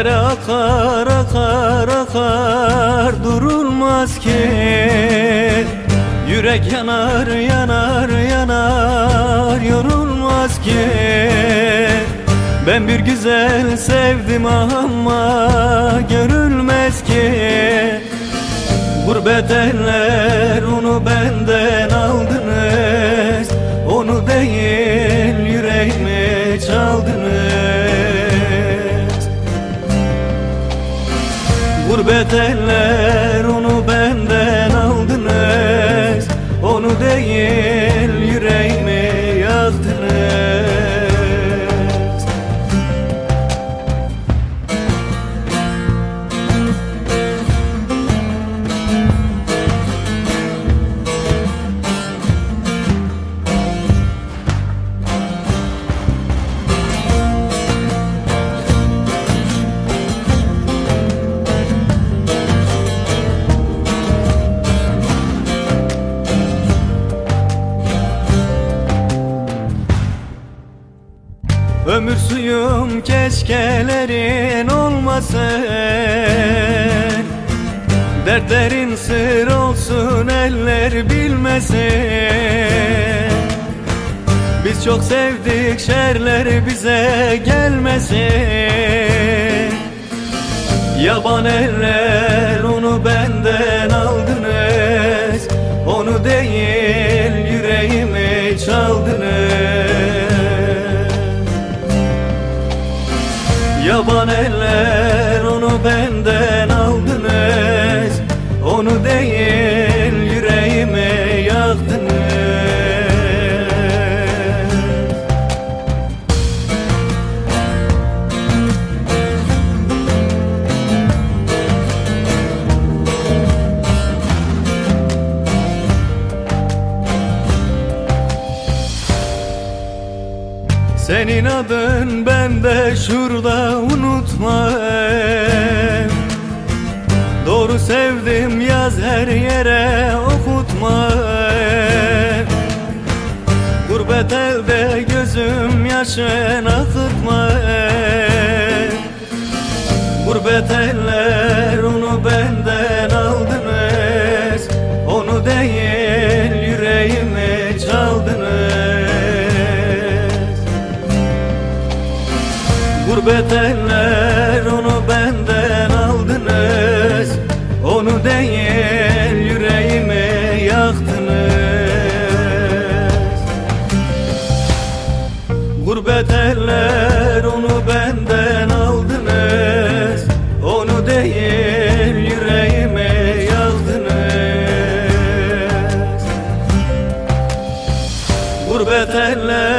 akar akar akar durulmaz ki. Yürek yanar yanar yanar yorulmaz ki. Ben bir güzel sevdim ama görülmez ki. Gurbet eller onu benden aldınız Onu değil yüreğimi çaldınız Gurbet eller onu benden Ömür suyum keşkelerin olmasın. Dertlerin sır olsun eller bilmesin. Biz çok sevdik şerler bize gelmesin. Yaban eller onu benden aldınız. Onu değil yüreğimi çaldınız Yaban eller Senin adın bende şurada unutma. Doğru sevdim yaz her yere okutma. Gurbet elde gözüm yaşın akıtma. Gurbet eller Gurbet onu benden aldınız. Onu değil yüreğimi yaktınız. Gurbet eller onu benden aldınız. Onu değil yüreğimi yaktınız. Gurbet eller